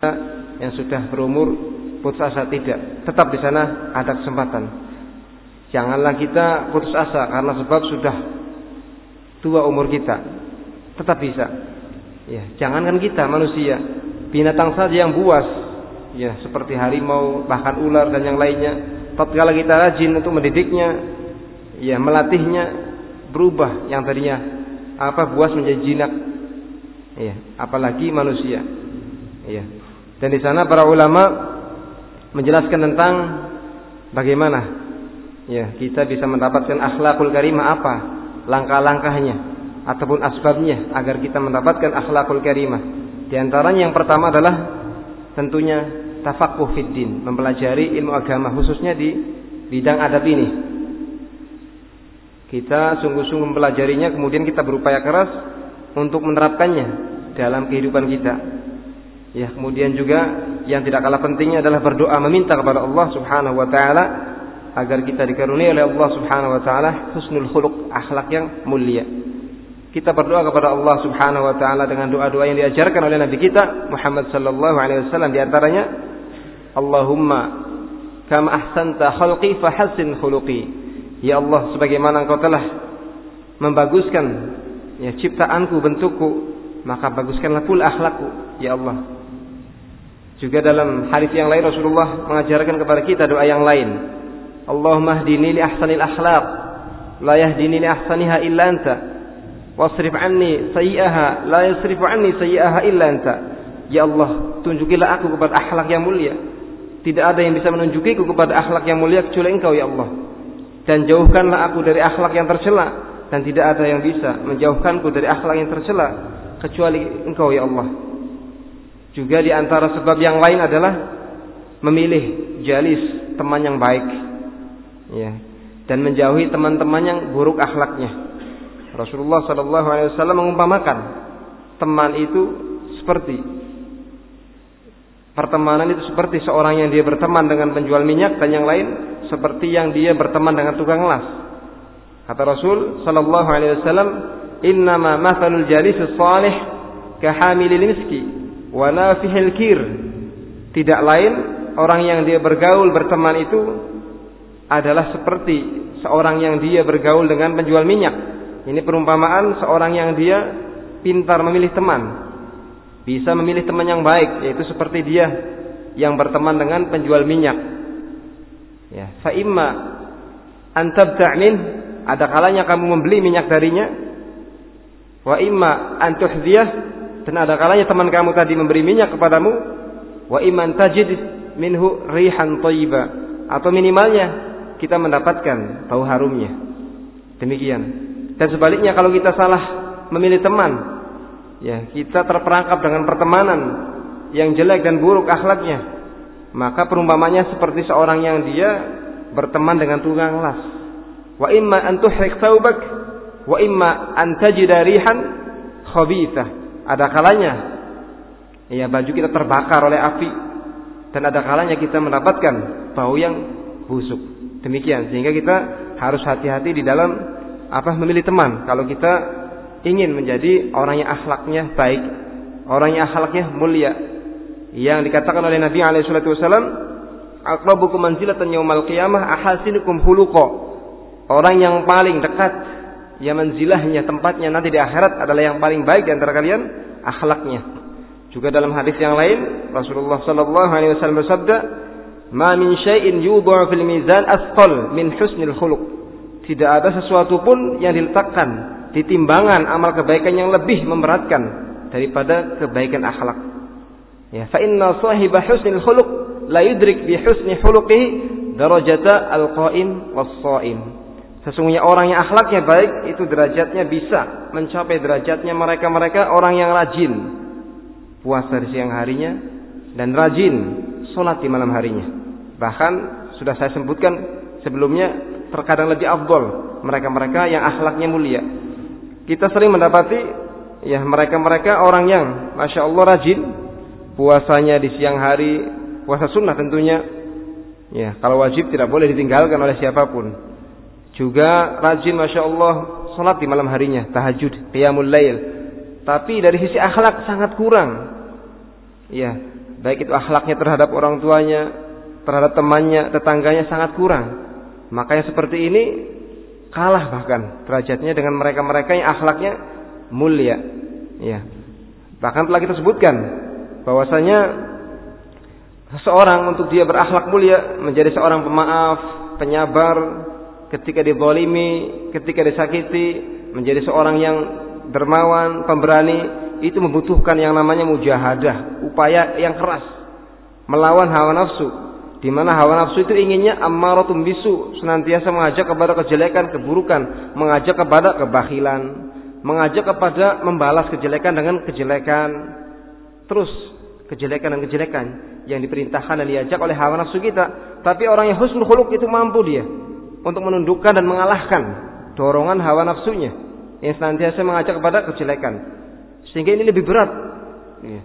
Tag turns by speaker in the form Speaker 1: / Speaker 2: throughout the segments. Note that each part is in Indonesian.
Speaker 1: yang sudah berumur putus asa tidak. Tetap di sana ada kesempatan. Janganlah kita putus asa karena sebab sudah tua umur kita. Tetap bisa. Ya, jangankan kita manusia, binatang saja yang buas, ya seperti harimau, bahkan ular dan yang lainnya. Tatkala kita rajin untuk mendidiknya, ya melatihnya berubah yang tadinya apa buas menjadi jinak. Ya, apalagi manusia. Ya. Dan di sana para ulama menjelaskan tentang bagaimana ya kita bisa mendapatkan akhlakul karimah apa langkah-langkahnya ataupun asbabnya agar kita mendapatkan akhlakul karimah. Di antaranya yang pertama adalah tentunya tafaqquh fid din, mempelajari ilmu agama khususnya di bidang adab ini. Kita sungguh-sungguh mempelajarinya kemudian kita berupaya keras untuk menerapkannya dalam kehidupan kita. Ya, kemudian juga yang tidak kalah pentingnya adalah berdoa meminta kepada Allah Subhanahu wa taala agar kita dikaruniai oleh Allah Subhanahu wa taala husnul khuluq, akhlak yang mulia. Kita berdoa kepada Allah Subhanahu wa taala dengan doa-doa yang diajarkan oleh Nabi kita Muhammad sallallahu alaihi wasallam di antaranya Allahumma kama ahsanta khalqi fahassin khuluqi. Ya Allah, sebagaimana Engkau telah membaguskan ya ciptaanku, bentukku, maka baguskanlah pula akhlakku, ya Allah. Juga dalam hadis yang lain Rasulullah mengajarkan kepada kita doa yang lain. Allahumma hdini li ahsanil akhlaq la yahdini li ahsaniha illa anta wasrif anni sayyi'aha la yasrifu anni sayyi'aha illa anta. Ya Allah, tunjukilah aku kepada akhlak yang mulia. Tidak ada yang bisa menunjukiku kepada akhlak yang mulia kecuali Engkau ya Allah. Dan jauhkanlah aku dari akhlak yang tercela dan tidak ada yang bisa menjauhkanku dari akhlak yang tercela kecuali Engkau ya Allah. Juga di antara sebab yang lain adalah memilih jalis teman yang baik. Ya. Dan menjauhi teman-teman yang buruk akhlaknya. Rasulullah Shallallahu alaihi wasallam mengumpamakan teman itu seperti pertemanan itu seperti seorang yang dia berteman dengan penjual minyak dan yang lain seperti yang dia berteman dengan tukang las. Kata Rasul sallallahu alaihi wasallam, "Innama mathalul jalis salih kahamilil miski wanafihil kir. Tidak lain orang yang dia bergaul berteman itu adalah seperti seorang yang dia bergaul dengan penjual minyak. Ini perumpamaan seorang yang dia pintar memilih teman. Bisa memilih teman yang baik, yaitu seperti dia yang berteman dengan penjual minyak. Ya, fa imma antabta' min ada kalanya kamu membeli minyak darinya wa imma antuhdhiyah dan ada kalanya teman kamu tadi memberi minyak kepadamu wa iman tajid minhu rihan thayyiba atau minimalnya kita mendapatkan bau harumnya. Demikian. Dan sebaliknya kalau kita salah memilih teman, ya kita terperangkap dengan pertemanan yang jelek dan buruk akhlaknya, maka perumpamannya seperti seorang yang dia berteman dengan tukang las. Wa imma an tuhrik thawbak wa imma an rihan khabithah ada kalanya ya baju kita terbakar oleh api dan ada kalanya kita mendapatkan bau yang busuk. Demikian sehingga kita harus hati-hati di dalam apa memilih teman kalau kita ingin menjadi orang yang akhlaknya baik, orang yang akhlaknya mulia. Yang dikatakan oleh Nabi alaihi salatu wasallam, "Aqrabukum manzilatan yaumal qiyamah ahasinukum khuluqa." Orang yang paling dekat ya manzilahnya tempatnya nanti di akhirat adalah yang paling baik di antara kalian akhlaknya. Juga dalam hadis yang lain Rasulullah sallallahu alaihi wasallam bersabda, "Ma min syai'in yudha'u fil mizan asqal min husnil khuluq." Tidak ada sesuatu pun yang diletakkan di timbangan amal kebaikan yang lebih memberatkan daripada kebaikan akhlak. Ya, fa inna sahiba husnil khuluq la yudrik bi husni khuluqihi darajata al-qa'im was-sha'im. Sesungguhnya orang yang akhlaknya baik itu derajatnya bisa mencapai derajatnya mereka-mereka orang yang rajin puasa di siang harinya dan rajin sholat di malam harinya. Bahkan sudah saya sebutkan sebelumnya terkadang lebih afdol mereka-mereka yang akhlaknya mulia. Kita sering mendapati ya mereka-mereka orang yang masya Allah rajin puasanya di siang hari puasa sunnah tentunya ya kalau wajib tidak boleh ditinggalkan oleh siapa pun juga rajin Masya Allah sholat di malam harinya, tahajud, qiyamul lail. Tapi dari sisi akhlak sangat kurang. Ya, baik itu akhlaknya terhadap orang tuanya, terhadap temannya, tetangganya sangat kurang. Makanya seperti ini kalah bahkan derajatnya dengan mereka-mereka yang akhlaknya mulia. Ya. Bahkan telah kita sebutkan bahwasanya seseorang untuk dia berakhlak mulia menjadi seorang pemaaf, penyabar ketika dizalimi, ketika disakiti, menjadi seorang yang dermawan, pemberani itu membutuhkan yang namanya mujahadah, upaya yang keras melawan hawa nafsu. Di mana hawa nafsu itu inginnya ammaratum bisu, senantiasa mengajak kepada kejelekan, keburukan, mengajak kepada kebahilan, mengajak kepada membalas kejelekan dengan kejelekan. Terus kejelekan dan kejelekan yang diperintahkan dan diajak oleh hawa nafsu kita. Tapi orang yang husnul khuluq itu mampu dia untuk menundukkan dan mengalahkan dorongan hawa nafsunya yang senantiasa mengajak kepada kejelekan. Sehingga ini lebih berat. Ya.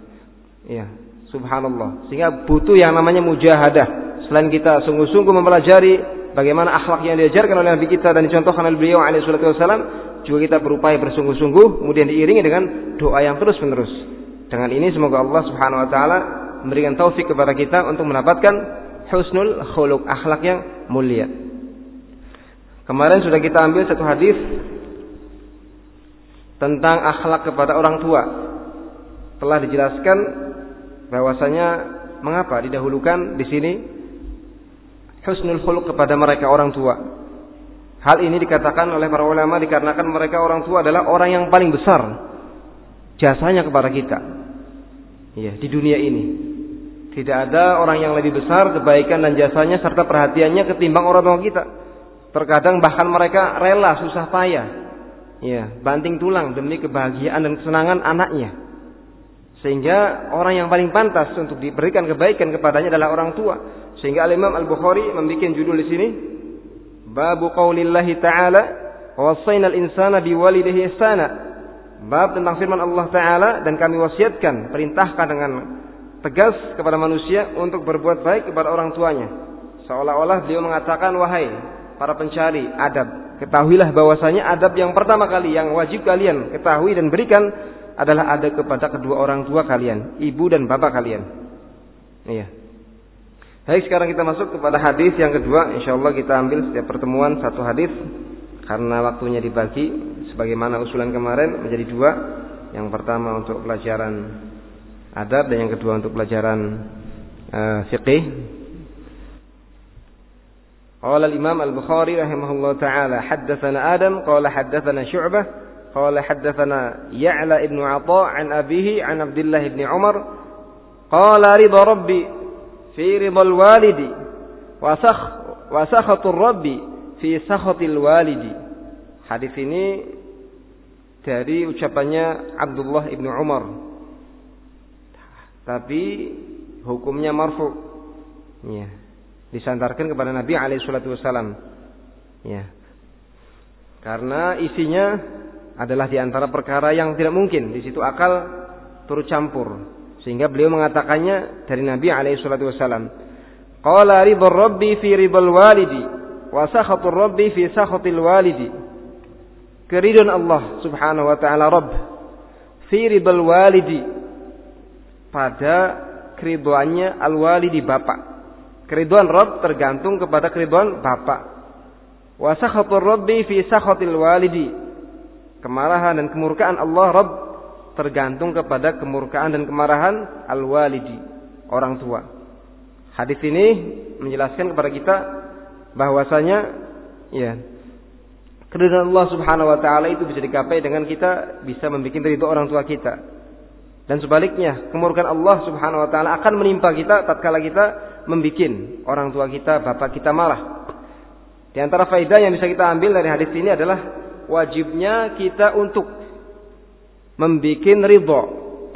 Speaker 1: ya. Subhanallah. Sehingga butuh yang namanya mujahadah. Selain kita sungguh-sungguh mempelajari bagaimana akhlak yang diajarkan oleh Nabi kita dan dicontohkan oleh beliau alaihi wasallam, juga kita berupaya bersungguh-sungguh kemudian diiringi dengan doa yang terus-menerus. Dengan ini semoga Allah Subhanahu wa taala memberikan taufik kepada kita untuk mendapatkan husnul khuluq, akhlak yang mulia. Kemarin sudah kita ambil satu hadis tentang akhlak kepada orang tua. Telah dijelaskan bahwasanya mengapa didahulukan di sini husnul khuluq kepada mereka orang tua. Hal ini dikatakan oleh para ulama dikarenakan mereka orang tua adalah orang yang paling besar jasanya kepada kita. Ya, di dunia ini. Tidak ada orang yang lebih besar kebaikan dan jasanya serta perhatiannya ketimbang orang tua kita. Terkadang bahkan mereka rela susah payah. Ya banting tulang demi kebahagiaan dan kesenangan anaknya. Sehingga orang yang paling pantas untuk diberikan kebaikan kepadanya adalah orang tua. Sehingga Al Imam Al Bukhari membuat judul di sini babu qaulillahi taala wasainal insana biwalidayhi ihsana. Bab tentang firman Allah taala dan kami wasiatkan perintahkan dengan tegas kepada manusia untuk berbuat baik kepada orang tuanya. Seolah-olah beliau mengatakan wahai para pencari adab Ketahuilah bahwasanya adab yang pertama kali yang wajib kalian ketahui dan berikan adalah ada kepada kedua orang tua kalian, ibu dan bapak kalian. Iya. Baik, sekarang kita masuk kepada hadis yang kedua. Insya Allah kita ambil setiap pertemuan satu hadis karena waktunya dibagi sebagaimana usulan kemarin menjadi dua. Yang pertama untuk pelajaran adab dan yang kedua untuk pelajaran uh, fiqih. Qala Imam Al-Bukhari rahimahullah taala haddatsana Adam qala haddatsana Syu'bah qala haddatsana Ya'la ibn Atha' an abihi an Abdullah ibn Umar qala ridha rabbi fi ridha al-walidi wa sakh wa sakhatu rabbi fi walidi Hadis ini dari ucapannya Abdullah ibn Umar. Tapi hukumnya marfu. Ya disandarkan kepada Nabi alaihi salatu wasallam. Ya. Karena isinya adalah di antara perkara yang tidak mungkin di situ akal turut campur. Sehingga beliau mengatakannya dari Nabi alaihi salatu wasallam. Qala ridha rabbi fi ridal walidi wa sakhatur rabbi fi sakhatil walidi. Keridhaan Allah Subhanahu wa taala Rabb fi ridal walidi pada keriduannya al-walidi bapak Keriduan Rob tergantung kepada keriduan bapak. Wa sakhatur Rabbi fi sakhatil walidi. Kemarahan dan kemurkaan Allah Rob tergantung kepada kemurkaan dan kemarahan al-walidi, orang tua. Hadis ini menjelaskan kepada kita bahwasanya ya keriduan Allah Subhanahu wa taala itu bisa digapai dengan kita bisa membuat ridho orang tua kita. Dan sebaliknya, kemurkaan Allah Subhanahu wa taala akan menimpa kita tatkala kita membuat orang tua kita, bapak kita marah. Di antara faedah yang bisa kita ambil dari hadis ini adalah wajibnya kita untuk membuat ridho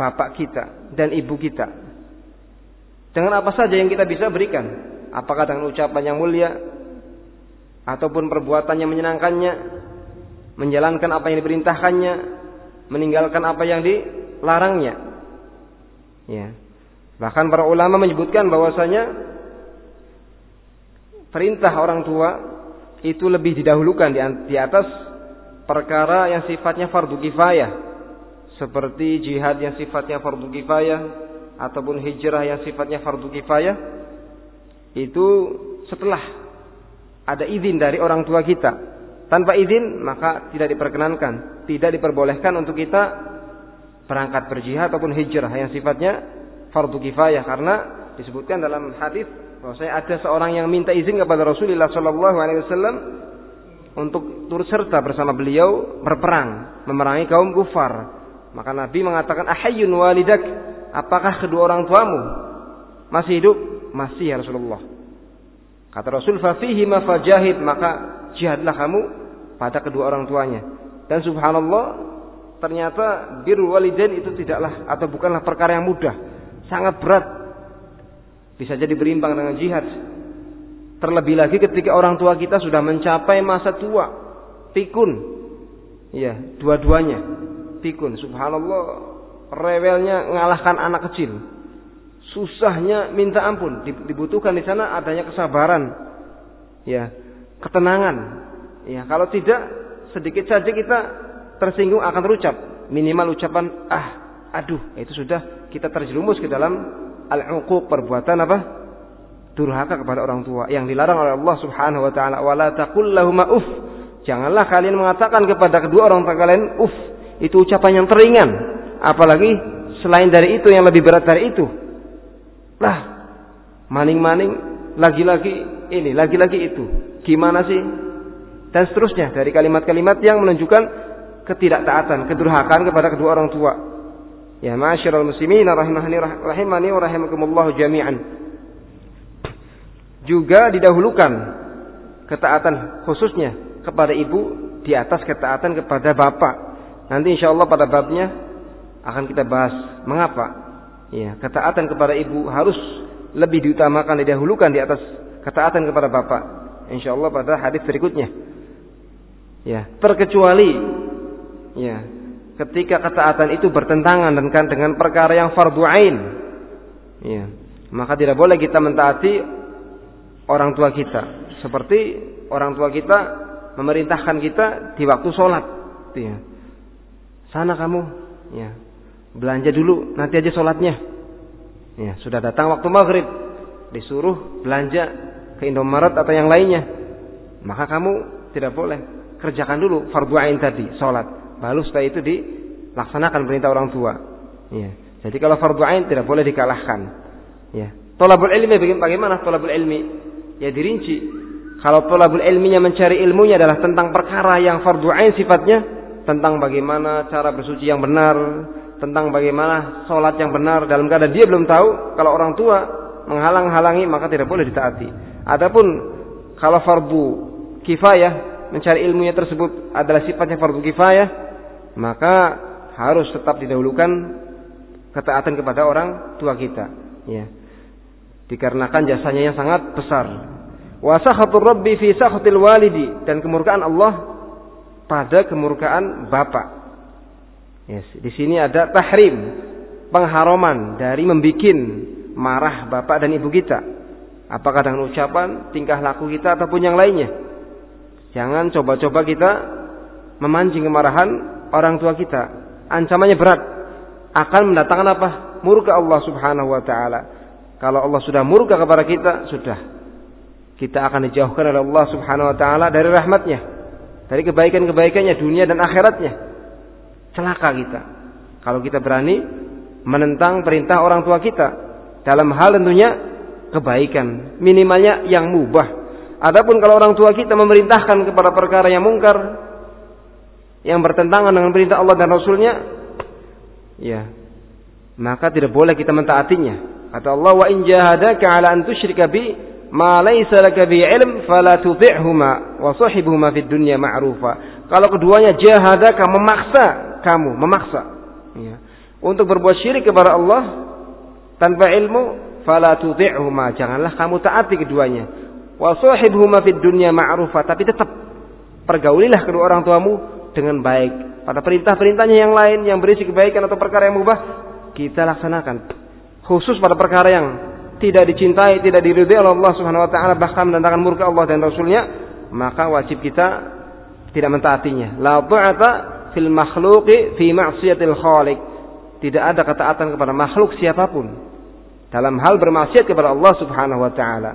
Speaker 1: bapak kita dan ibu kita. Dengan apa saja yang kita bisa berikan. Apakah dengan ucapan yang mulia ataupun perbuatan yang menyenangkannya, menjalankan apa yang diperintahkannya, meninggalkan apa yang di larangnya. Ya. Bahkan para ulama menyebutkan bahwasanya perintah orang tua itu lebih didahulukan di atas perkara yang sifatnya fardu kifayah seperti jihad yang sifatnya fardu kifayah ataupun hijrah yang sifatnya fardu kifayah itu setelah ada izin dari orang tua kita. Tanpa izin maka tidak diperkenankan, tidak diperbolehkan untuk kita berangkat berjihad ataupun hijrah yang sifatnya fardu kifayah karena disebutkan dalam hadis bahwa saya ada seorang yang minta izin kepada Rasulullah Shallallahu Alaihi Wasallam untuk turut serta bersama beliau berperang memerangi kaum kufar. Maka Nabi mengatakan ahayun walidak apakah kedua orang tuamu masih hidup? Masih ya Rasulullah. Kata Rasul, "Fafihi ma fajahid," maka jihadlah kamu pada kedua orang tuanya. Dan subhanallah, ternyata birrul walidain itu tidaklah atau bukanlah perkara yang mudah, sangat berat. Bisa jadi berimbang dengan jihad. Terlebih lagi ketika orang tua kita sudah mencapai masa tua, pikun. Ya, dua-duanya pikun. Subhanallah, rewelnya ngalahkan anak kecil. Susahnya minta ampun. Dibutuhkan di sana adanya kesabaran. Ya, ketenangan. Ya, kalau tidak sedikit saja kita tersinggung akan terucap. Minimal ucapan ah, aduh, itu sudah kita terjerumus ke dalam al-uquq perbuatan apa? Durhaka kepada orang tua yang dilarang oleh Allah Subhanahu wa taala. Wala taqul lahum uf. Janganlah kalian mengatakan kepada kedua orang tua kalian uf. Itu ucapan yang teringan. Apalagi selain dari itu yang lebih berat dari itu. Lah, maning-maning, lagi-lagi ini, lagi-lagi itu. Gimana sih? Dan seterusnya dari kalimat-kalimat yang menunjukkan ketidaktaatan, kedurhakaan kepada kedua orang tua. Ya, ma'asyiral muslimin rahimahani rahimani wa rahimakumullah jami'an. Juga didahulukan ketaatan khususnya kepada ibu di atas ketaatan kepada bapak. Nanti insya Allah pada babnya akan kita bahas mengapa Ya, ketaatan kepada ibu harus lebih diutamakan didahulukan di atas ketaatan kepada bapak. Insya Allah pada hadis berikutnya. Ya, terkecuali ya, ketika ketaatan itu bertentangan dengan dengan perkara yang fardu ain. Ya, maka tidak boleh kita mentaati orang tua kita. Seperti orang tua kita memerintahkan kita di waktu sholat. Ya. Sana kamu, ya, belanja dulu, nanti aja sholatnya. Ya, sudah datang waktu maghrib, disuruh belanja ke Indomaret atau yang lainnya. Maka kamu tidak boleh kerjakan dulu fardu ain tadi, sholat. Lalu setelah itu dilaksanakan perintah orang tua. Ya. Jadi kalau fardu ain tidak boleh dikalahkan. Ya. Tolabul ilmi bagaimana tolabul ilmi? Ya dirinci. Kalau tolabul ilminya mencari ilmunya adalah tentang perkara yang fardu ain sifatnya, tentang bagaimana cara bersuci yang benar, tentang bagaimana sholat yang benar dalam keadaan dia belum tahu kalau orang tua menghalang-halangi maka tidak boleh ditaati. Adapun kalau fardu kifayah mencari ilmunya tersebut adalah sifatnya fardu kifayah maka harus tetap didahulukan ketaatan kepada orang tua kita. Ya. Dikarenakan jasanya yang sangat besar. Wa rabbi fi sakhatil walidi. Dan kemurkaan Allah pada kemurkaan bapak. Yes, di sini ada tahrim, pengharaman dari membikin marah bapak dan ibu kita. Apakah dengan ucapan, tingkah laku kita ataupun yang lainnya. Jangan coba-coba kita memancing kemarahan orang tua kita. Ancamannya berat. Akan mendatangkan apa? Murka Allah Subhanahu wa taala. Kalau Allah sudah murka kepada kita, sudah. Kita akan dijauhkan oleh Allah Subhanahu wa taala dari rahmatnya. Dari kebaikan-kebaikannya dunia dan akhiratnya celaka kita. Kalau kita berani menentang perintah orang tua kita dalam hal tentunya kebaikan, minimalnya yang mubah. Adapun kalau orang tua kita memerintahkan kepada perkara yang mungkar yang bertentangan dengan perintah Allah dan Rasulnya, ya maka tidak boleh kita mentaatinya. Kata Allah, wa in jahadaka ala an tusyrika bi ma laysa laka bi ilm fala tuti'huma wa sahibuhuma fid dunya ma'rufa. Kalau keduanya jahadaka memaksa kamu memaksa ya, untuk berbuat syirik kepada Allah tanpa ilmu, fala tuti'huma, janganlah kamu taati keduanya. Wa sahibhuma fid dunya ma'rufa, tapi tetap pergaulilah kedua orang tuamu dengan baik. Pada perintah-perintahnya yang lain yang berisi kebaikan atau perkara yang mubah, kita laksanakan. Khusus pada perkara yang tidak dicintai, tidak diridhai oleh Allah Subhanahu wa taala bahkan mendatangkan murka Allah dan Rasulnya, maka wajib kita tidak mentaatinya. La ta'ata fil makhluqi fi ma'siyatil khaliq. Tidak ada ketaatan kepada makhluk siapa pun dalam hal bermaksiat kepada Allah Subhanahu wa taala.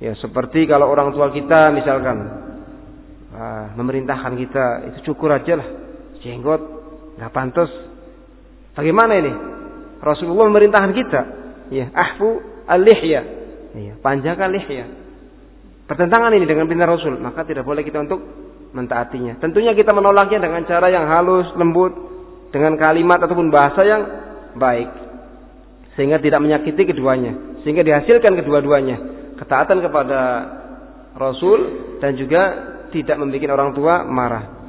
Speaker 1: Ya, seperti kalau orang tua kita misalkan uh, memerintahkan kita itu cukur aja lah, jenggot nggak pantas. Bagaimana ini? Rasulullah memerintahkan kita, ya, ahfu al-lihya. Ya, panjangkan lihya. Pertentangan ini dengan perintah Rasul, maka tidak boleh kita untuk mentaatinya. Tentunya kita menolaknya dengan cara yang halus, lembut, dengan kalimat ataupun bahasa yang baik. Sehingga tidak menyakiti keduanya. Sehingga dihasilkan kedua-duanya. Ketaatan kepada Rasul dan juga tidak membuat orang tua marah.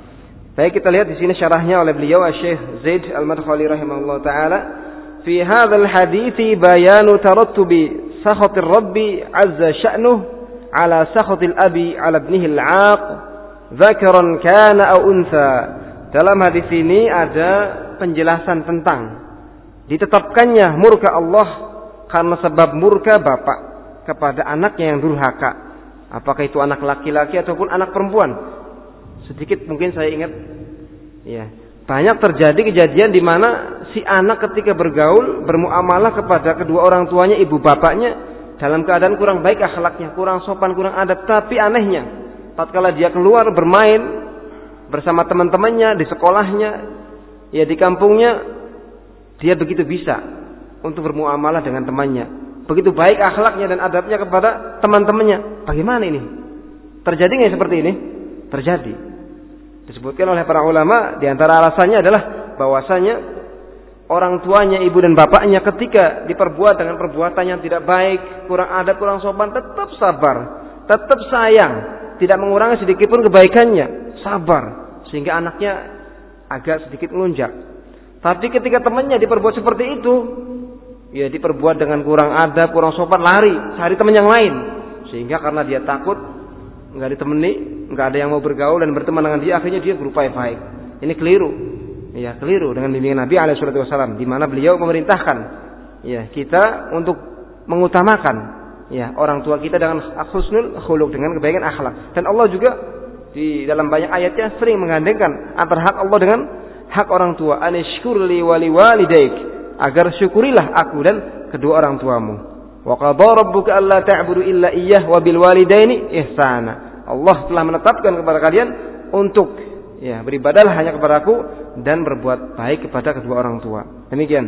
Speaker 1: Baik kita lihat di sini syarahnya oleh beliau Syekh Zaid Al-Madkhali rahimahullah taala fi hadzal hadithi bayanu tarattubi sakhatir rabbi azza sya'nuh ala sakhatil abi ala ibnihi al-'aq dzakaran kana aw untha dalam hadis ini ada penjelasan tentang ditetapkannya murka Allah karena sebab murka bapak kepada anaknya yang durhaka. Apakah itu anak laki-laki ataupun anak perempuan? Sedikit mungkin saya ingat ya, banyak terjadi kejadian di mana si anak ketika bergaul bermuamalah kepada kedua orang tuanya, ibu bapaknya dalam keadaan kurang baik akhlaknya, kurang sopan, kurang adab, tapi anehnya tatkala dia keluar bermain bersama teman-temannya di sekolahnya, ya di kampungnya, dia begitu bisa untuk bermuamalah dengan temannya. Begitu baik akhlaknya dan adabnya kepada teman-temannya. Bagaimana ini? Terjadi nggak seperti ini? Terjadi. Disebutkan oleh para ulama di antara alasannya adalah bahwasanya orang tuanya, ibu dan bapaknya ketika diperbuat dengan perbuatan yang tidak baik, kurang adab, kurang sopan, tetap sabar, tetap sayang, tidak mengurangi sedikit pun kebaikannya, sabar sehingga anaknya agak sedikit melunjak. Tapi ketika temannya diperbuat seperti itu, ya diperbuat dengan kurang adab, kurang sopan, lari, cari teman yang lain. Sehingga karena dia takut, nggak ditemani, nggak ada yang mau bergaul dan berteman dengan dia, akhirnya dia berupaya baik. Ini keliru. Ya, keliru dengan bimbingan Nabi alaihi wasallam di mana beliau memerintahkan ya kita untuk mengutamakan ya orang tua kita dengan husnul khuluq dengan kebaikan akhlak. Dan Allah juga di dalam banyak ayatnya sering menggandengkan antara hak Allah dengan hak orang tua. Anishkurli wali walidaik agar syukurilah aku dan kedua orang tuamu. Wa qadha rabbuka alla ta'budu illa iyyah wa bil walidaini ihsana. Allah telah menetapkan kepada kalian untuk ya beribadahlah hanya kepada aku dan berbuat baik kepada kedua orang tua. Demikian.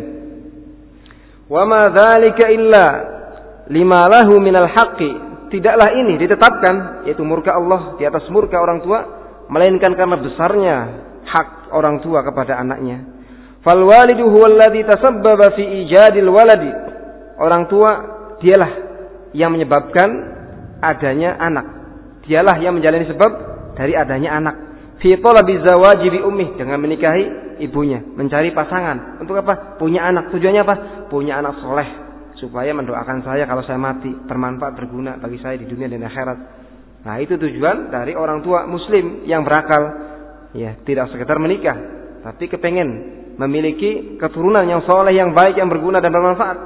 Speaker 1: Wa ma dzalika illa lima lahu minal haqqi tidaklah ini ditetapkan yaitu murka Allah di atas murka orang tua melainkan karena besarnya hak orang tua kepada anaknya. Fal walidu huwa alladhi tasabbaba fi ijadil waladi. Orang tua dialah yang menyebabkan adanya anak. Dialah yang menjalani sebab dari adanya anak. Fi talabi zawaji bi ummih dengan menikahi ibunya, mencari pasangan. Untuk apa? Punya anak. Tujuannya apa? Punya anak soleh supaya mendoakan saya kalau saya mati bermanfaat berguna bagi saya di dunia dan akhirat. Nah, itu tujuan dari orang tua muslim yang berakal. Ya, tidak sekedar menikah, tapi kepengen memiliki keturunan yang soleh, yang baik, yang berguna dan bermanfaat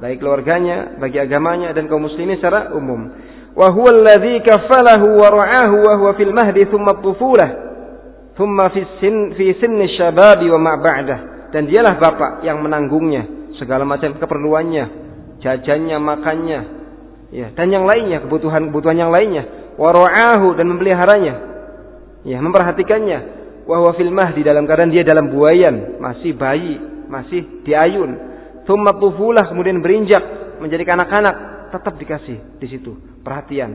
Speaker 1: baik keluarganya, bagi agamanya dan kaum muslimin secara umum. Wa kafalahu wa ra'ahu wa fil mahdi thumma tufulah thumma fi sin fi sinni syababi wa ma. Dan dialah bapak yang menanggungnya segala macam keperluannya jajannya, makannya, ya, dan yang lainnya, kebutuhan-kebutuhan yang lainnya, wara'ahu dan memeliharanya, ya, memperhatikannya, wahwa fil di dalam keadaan dia dalam buayan, masih bayi, masih diayun, thumma tufulah kemudian berinjak menjadi anak-anak, tetap dikasih di situ perhatian,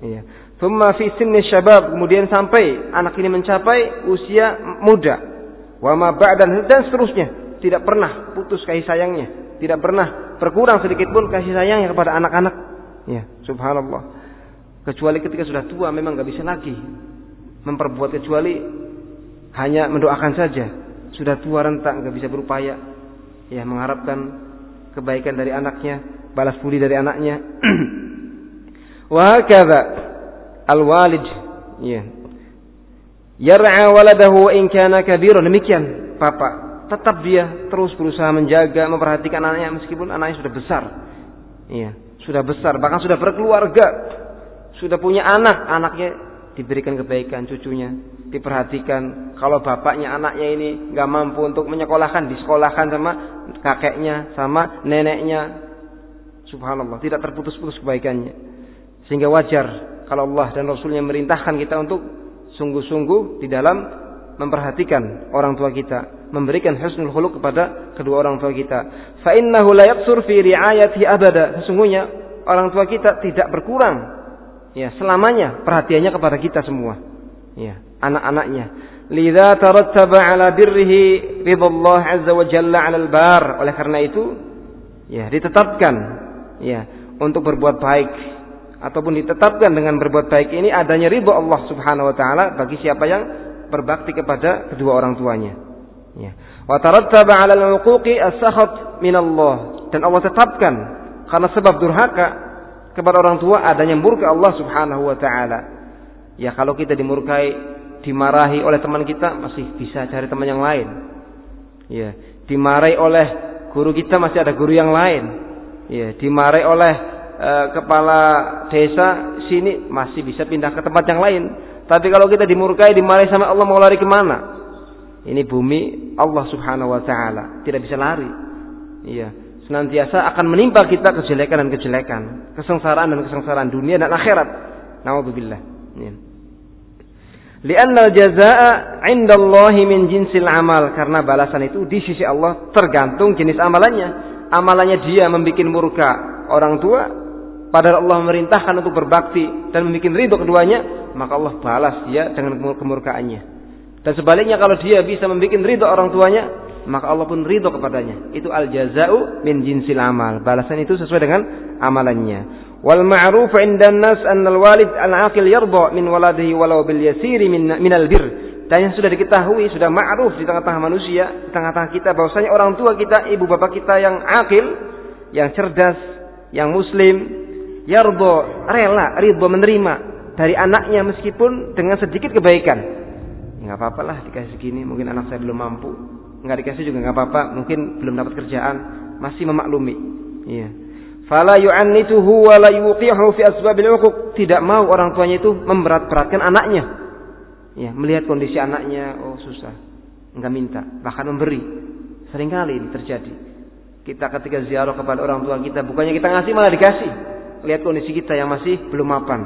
Speaker 1: ya. Thumma fi sinni syabab kemudian sampai anak ini mencapai usia muda, wa ma ba'dan dan seterusnya, tidak pernah putus kasih sayangnya, tidak pernah berkurang sedikit pun kasih sayangnya kepada anak-anak. Ya, subhanallah. Kecuali ketika sudah tua memang nggak bisa lagi memperbuat kecuali hanya mendoakan saja. Sudah tua rentak nggak bisa berupaya ya mengharapkan kebaikan dari anaknya, balas budi dari anaknya. Wa hakadha al-walid ya. Yar'a waladahu in kana kabiran demikian bapak tetap dia terus berusaha menjaga, memperhatikan anaknya meskipun anaknya sudah besar. Iya, sudah besar, bahkan sudah berkeluarga, sudah punya anak, anaknya diberikan kebaikan cucunya, diperhatikan. Kalau bapaknya anaknya ini nggak mampu untuk menyekolahkan, disekolahkan sama kakeknya, sama neneknya, Subhanallah, tidak terputus-putus kebaikannya. Sehingga wajar kalau Allah dan Rasulnya merintahkan kita untuk sungguh-sungguh di dalam memperhatikan orang tua kita, memberikan husnul khuluq kepada kedua orang tua kita. Fa innahu la yaqsur fi ri'ayati abada. Sesungguhnya orang tua kita tidak berkurang ya selamanya perhatiannya kepada kita semua. Ya, anak-anaknya. Lidza tarattaba ala birrihi ridallah azza wa jalla 'ala al-bar. Oleh karena itu, ya ditetapkan ya untuk berbuat baik ataupun ditetapkan dengan berbuat baik ini adanya ridho Allah Subhanahu wa taala bagi siapa yang berbakti kepada kedua orang tuanya. Ya. Wa tarattaba 'ala al-uquqi as-sakhat min Allah dan Allah tetapkan karena sebab durhaka kepada orang tua adanya murka Allah Subhanahu wa taala. Ya kalau kita dimurkai, dimarahi oleh teman kita masih bisa cari teman yang lain. Ya, dimarahi oleh guru kita masih ada guru yang lain. Ya, dimarahi oleh uh, kepala desa sini masih bisa pindah ke tempat yang lain. Tapi kalau kita dimurkai, dimarahi sama Allah mau lari ke mana? Ini bumi Allah Subhanahu wa taala, tidak bisa lari. Iya, senantiasa akan menimpa kita kejelekan dan kejelekan, kesengsaraan dan kesengsaraan dunia dan akhirat. Nauzubillah. Ya. Lianna al-jazaa'a 'inda Allah min jinsil amal karena balasan itu di sisi Allah tergantung jenis amalannya. Amalannya dia membuat murka orang tua padahal Allah memerintahkan untuk berbakti dan membuat ridho keduanya, maka Allah balas dia dengan kemurkaannya. Dan sebaliknya kalau dia bisa membuat ridho orang tuanya, maka Allah pun ridho kepadanya. Itu al jazau min jinsil amal. Balasan itu sesuai dengan amalannya. Wal ma'ruf 'inda nas anna al walid al aqil yarda min waladihi walau bil yasiri min min al bir. Dan yang sudah diketahui, sudah ma'ruf di tengah-tengah manusia, di tengah-tengah kita bahwasanya orang tua kita, ibu bapak kita yang akil, yang cerdas, yang muslim, yardo rela, ridho menerima dari anaknya meskipun dengan sedikit kebaikan. Enggak apa-apa lah dikasih segini, mungkin anak saya belum mampu nggak dikasih juga nggak apa-apa, mungkin belum dapat kerjaan, masih memaklumi. Iya. Fala yu'annituhu wa la yuqihu fi asbabil uquq. Tidak mau orang tuanya itu memberat-beratkan anaknya. Ya, melihat kondisi anaknya, oh susah. Enggak minta, bahkan memberi. Seringkali ini terjadi. Kita ketika ziarah kepada orang tua kita, bukannya kita ngasih malah dikasih. Lihat kondisi kita yang masih belum mapan.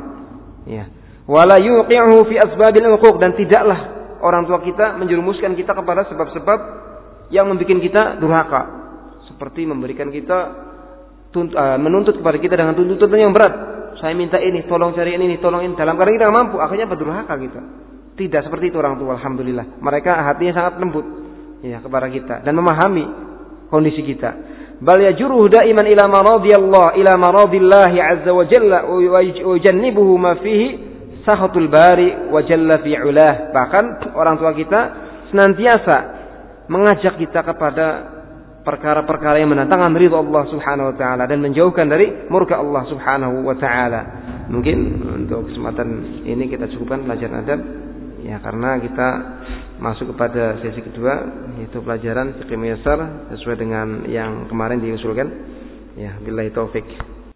Speaker 1: Ya. Wala yuqihu fi asbabil uquq dan tidaklah orang tua kita menjerumuskan kita kepada sebab-sebab yang membuat kita durhaka. Seperti memberikan kita uh, menuntut kepada kita dengan tuntutan yang berat. Saya minta ini tolong cari ini tolong ini. Dalam keadaan kita nggak mampu akhirnya berdurhaka kita. Tidak seperti itu orang tua alhamdulillah. Mereka hatinya sangat lembut ya kepada kita dan memahami kondisi kita. Bal yajuruhu daiman ila maradiyallah ila maradillah azza wa jalla wa yujannibuhu ma fihi sahatul bari wa jalla fi bahkan orang tua kita senantiasa mengajak kita kepada perkara-perkara yang menantangkan ridho Allah Subhanahu wa taala dan menjauhkan dari murka Allah Subhanahu wa taala. Mungkin untuk kesempatan ini kita cukupkan pelajaran adab ya karena kita masuk kepada sesi kedua yaitu pelajaran fikih sesuai dengan yang kemarin diusulkan. Ya, billahi taufik.